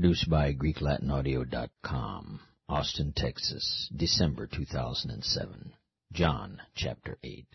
Produced by GreekLatinAudio.com, Austin, Texas, December 2007. John chapter 8.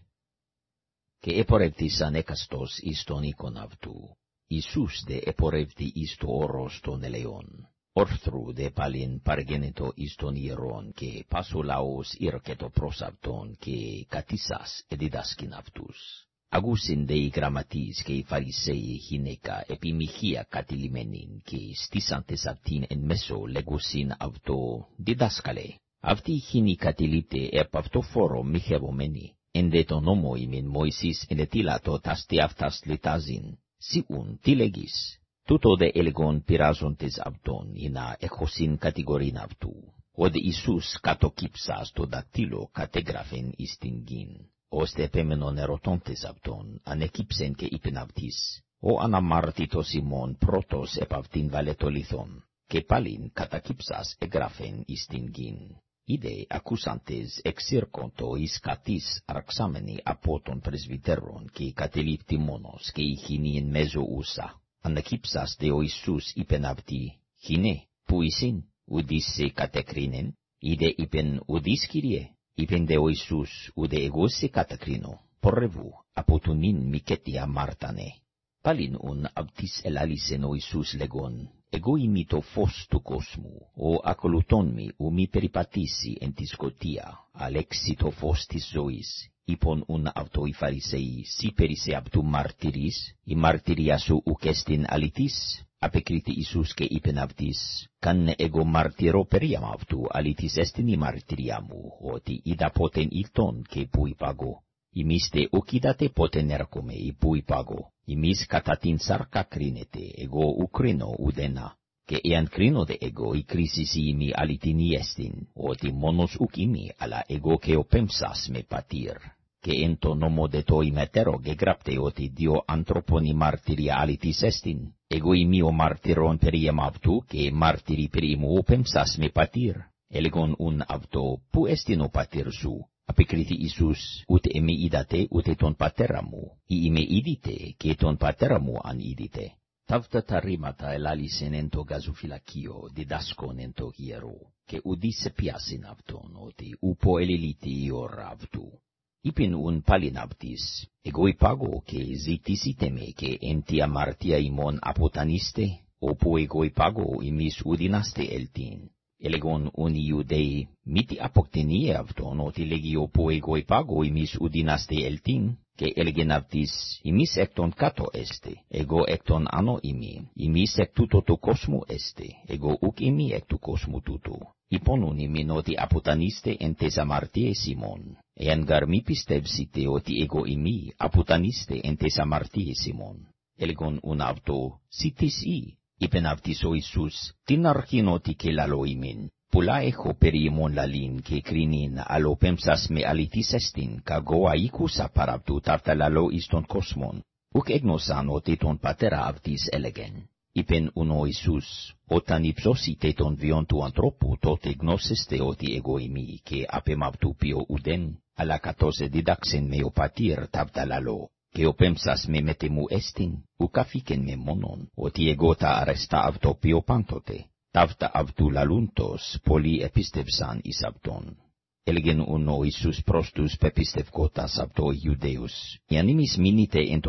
Και επορεύτης ανέκαστος εις τον οίκον αυτού. Ιησούς δε επορεύτη εις το όρος των ελαιών. Ορθρου δε παλιν παργένετο εις τον ιερών και πάσο λαός ήρκετο προς αυτόν και κατήσας εδιδάσκην αυτούς. Αγούσιν δε οι γραμματείς και οι φαρισαίοι γυναίκα επί μοιχεία κατηλημένην και στήσαντες αυτήν εν μέσω λέγουσιν αυτό διδάσκαλε. Αυτή χίνη κατηλείται επ' αυτό φόρο μοιχευομένη. Εν δε τον νόμο ημιν Μωυσής εν ετήλατο τάστη αυτάς λιτάζειν. Σιούν τι λέγεις. Τούτο δε έλεγον πειράζοντες αυτόν να έχωσιν κατηγορήν αυτού. Οδ Ιησούς κατοκύψας το δακτύλο κατέγραφεν εις την γην ώστε επέμενον ερωτώντες αυτόν, ανεκύψεν και είπεν αυτής, ο αναμάρτητος ημών πρώτος επ' αυτήν βαλετολίθον, και πάλιν κατακύψας εγγράφεν εις την γην. Είδε ακούσαντες εξήρκοντο εις κατής αρξάμενοι από τον πρεσβυτερόν και κατελήφθη μόνος και η χινή εν μέσω ούσα. Ανακύψας δε ο Ιησούς είπεν αυτοί, χινέ, που εισιν, ουδείς σε κατεκρίνεν, είδε είπεν ουδείς Κύριε, είπεν δε ο Ιησούς, ουδε εγώ σε κατακρίνω, πορεύου, από του νυν μικέτια μάρτανε. Πάλιν ουν αυτής ελάλησεν ο Ιησούς λεγόν, εγώ είμαι το φως του κόσμου, ο ακολουθών μη ου μη περιπατήσει εν τη σκοτία, αλέξει το φως της ζωής. Είπον ουν αυτό οι Φαρισαίοι, σύ περίσε αυτού μαρτυρείς, η μαρτυρία σου ουκ εστιν αληθής, απεκρίτη Ιησούς και είπεν αυτής, καν εγώ μαρτυρώ περίαμα αυτού, αληθής εστιν η μαρτυρία μου, ότι είδα πότεν ήλτον και που υπάγω. Ημείς τε ουκ είδατε πότεν έρχομαι ή που υπάγω. Ημείς κατά την σάρκα κρίνετε, εγώ ουκ κρίνω ουδένα. Και εάν κρίνω δε εγώ, η κρίσις ημί αληθινή εστιν, ότι μόνος ουκ ημί, αλλά εγώ και ο πέμψας με πατήρ και εν το νόμο δε το ημετέρω γεγράπτε ότι δύο ανθρώπων η μαρτυρία αληθής εστιν. Εγώ είμαι ο μαρτυρών περί εμ αυτού και μαρτυρί περί ημού πέμψας με πατήρ. Έλεγον ουν αυτό, που εστιν ο πατήρ σου. Απεκρίθη Ιησούς, ούτε εμεί είδατε ούτε τον πατέρα μου, ή είμαι είδητε και τον πατέρα μου αν είδητε. Ταύτα τα ρήματα ελάλησεν εν το γαζουφυλακείο, διδάσκον εν το γερό, και ουδίσε πιάσιν αυτόν, ότι ούπο ελιλίτη η ώρα αυτού. Είπεν ουν πάλιν αυτής, εγώ υπάγω και ζητήσετε με και εν τη αμαρτία ημών αποτανίστε, όπου εγώ υπάγω ημείς ουδινάστε ελτήν. Έλεγον ουν οι Ιουδαίοι, μήτι αποκτηνίε αυτόν, ότι λέγει όπου εγώ υπάγω ημείς ουδινάστε ελτήν, και έλεγεν αυτής, ημείς εκ των κάτω έστε, εγώ εκ των άνω ημί, ημείς εκ τούτο του κόσμου έστε, εγώ ουκ ημί εκ του κόσμου τούτου. Υπόνουν ημίν ότι αποτανίστε εν τες αμαρτίες ημών, εάν γαρ μη πιστεύσετε ότι εγώ ημί αποτανίστε εν τες αμαρτίες ημών. Έλεγον ουν αυτό, σίτις ή, είπεν αυτής ο Ιησούς, την αρχήν ότι και λαλό ημίν, Πουλά έχω περί ημών λαλήν και κρίνην, αλλο πέμψας με αληθής εστιν, καγώ αίκουσα παραπτού ταύτα λαλό εις τον κόσμον, ουκ έγνωσαν ότι τον πατέρα αυτής έλεγεν. Είπεν ουν ο Ιησούς, όταν υψώσετε τον βιόν του ανθρώπου, τότε γνώσεστε ότι εγώ είμαι και απέμ αυτού ποιο ουδέν, αλλά κατός διδάξεν με ο πατήρ ταύτα λαλό, και ο πέμψας με μετεμού εστιν, ουκ αφήκεν με μόνον, ότι εγώ τα αρεστά αυτό ποιο πάντοτε. Ταύτα αυτού λαλούντος, πολλοί επίστευσαν εις αυτόν. Έλεγεν ουν ο Ιησούς προς τους πεπιστευκότας αυτό Ιουδαίους, εάν ημείς μείνετε εν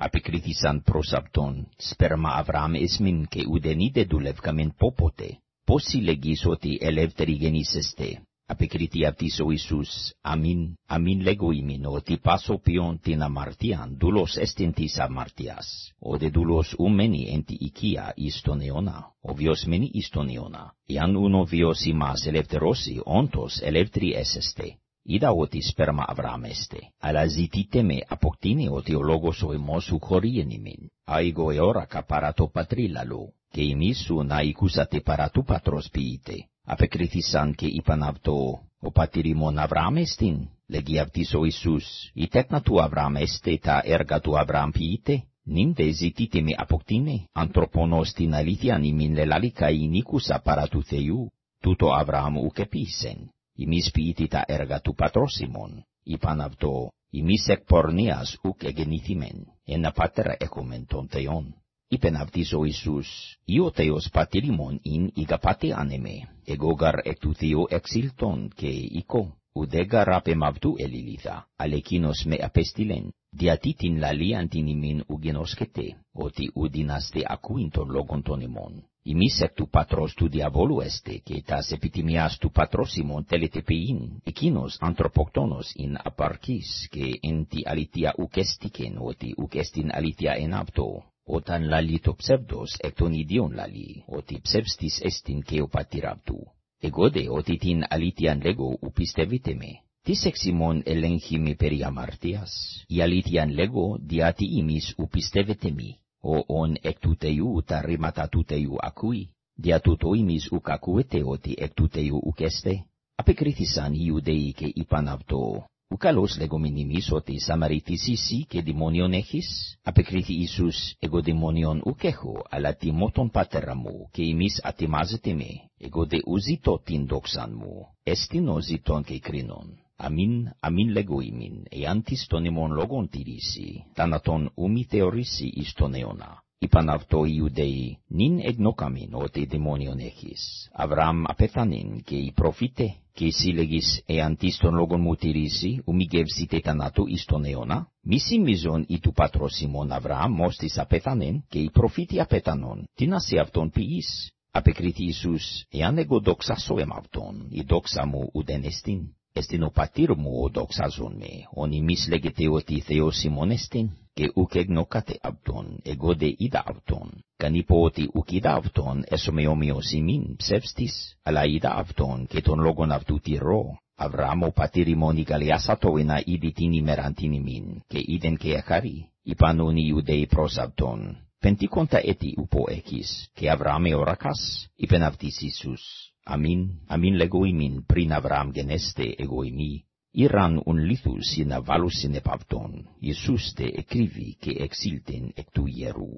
το λόγο το εμό, αλητός μαθητέ μου έστε, και γνώσεστε την αλήθειαν, και η αλήθεια ελευθερώσει ημάς. Απεκρίθησαν προς αυτόν, σπέρμα Αβραάμ εσμήν και ουδεν είδε δουλεύκαμεν πόποτε. Πώς συλλεγείς ότι ελεύθεροι γεννήσεστε, Απεκρίθη αυτής ο Ιησούς, αμήν, αμήν λέγω ημίν, ότι πάσο ποιον την αμαρτίαν, δούλος εστιν της αμαρτίας, ο δε δούλος ουμένει εν τη οικία εις τον αιώνα, ο βιος μένει εις τον αιώνα. Εάν ουν ο βιος ημάς ελευθερώσει, όντως ελεύθεροι έσεστε. Είδα ότι σπέρμα Αβραάμ εστε, αλλά ζητείτε με αποκτήνει ότι ο λόγος ο εμός σου χωρίεν ημίν. Αίγω εώρακα παρά το πατρί λαλού, και ημείς σου να οικούσατε παρά του πατρός ποιήτε απεκρίθησαν και είπαν αυτό, ο πατήρ ημών Αβραάμ εστιν, λέγει αυτής ο Ιησούς, η τέκνα του Αβραάμ εστε τα έργα του Αβραάμ ποιήτε, νυν δε ζητείτε με αποκτήνε, ανθρωπονός την αλήθειαν ημίν λελάλικα η νίκουσα παρά του Θεού, τούτο Αβραάμ ουκ επίσεν, ημίς ποιήτη τα έργα του πατρόσιμον, είπαν αυτό, ημίς εκ πορνείας ουκ εγενήθημεν, ένα πατέρα έχομεν των θεών. Είπεν αυτοίς ο Ιησούς, «Ή ο Θεός πατήριμον ειν ηγα πατή ανέμε, εγώ γαρ εκ του και οίκο, ουδέ γαρ απ' εμαυτού ελίλιθα, με απέστειλεν, διατί την λαλίαν την ημίν ke tas epitimias tu patrosimon teletepein, ekinos antropoktonos in aparkis, ke enti alitia ukestiken, oti ukestin alitia enapto, otan lalito psevdos ekton idion lali, oti psevstis estin keo patirabtu. Egode otitin alitian lego upisteviteme. Tisek simon elenchimi periamartias, ialitian lego diati imis upistevitemi, o on ektuteiu ta rimatatuteiu akui, diatuto imis ukakuete oti ektuteiu ukeste, apekritisan iudei ke ipanavto Ukalos legominimis oti samaritisisi ke demonion echis, apekriti ο ον εκ του Θεού τα δια του το ημίς ουκ ακούεται ότι ουκέστε, απεκρίθησαν οι Ιουδαίοι και είπαν αυτό, ο καλός λέγομιν ημίς ότι Σαμαρίτης εσύ και δημόνιον έχεις, απεκρίθη Ιησούς, εγώ δημόνιον ουκ έχω, αλλά τιμώ τον πατέρα μου, και ημίς ατιμάζεται με, εγώ δε ουζητώ την σύλλεγεις εάν τίστον λόγον μου τηρήσει, ουμιγεύσιτε θανάτου εις τον αιώνα, μη σημίζον ή του πατρός ημών Αβραάμ μόστης απέθανεν και η προφήτη απέθανον, τι να σε αυτόν ποιείς. Απεκρίθη Ιησούς, εάν εγώ δοξάσω εμ αυτόν, η δόξα μου ουδέν εστίν. Εστιν ο πατήρ μου ο δοξάζον με, ον ημείς λέγεται ότι Θεός ημών εστίν και ουκ εγνώκατε αυτόν, εγώ δε είδα αυτόν. Καν είπω ότι ουκ είδα αυτόν, έσομαι ομοιος ημίν ψεύστης, αλλά είδα αυτόν και τον λόγον αυτού τυρώ. Αβραάμ ο πατήρ ημών ηγαλιάσατο ενα είδη την ημέραν την ημίν, και είδεν και εχαρί, είπαν οι Ιουδαίοι προς αυτόν. Πεντικόντα έτη ουπο έκεις, και Αβραάμ εωρακάς, είπεν αυτής Ιησούς. Αμήν, αμήν λέγω ημίν, πριν Αβραάμ γενέστε εγώ ημί, ήραν ον λίθους ή να βάλουσιν επ' Ιησούς τε εκρίβει και εξήλτην εκ του ιερού.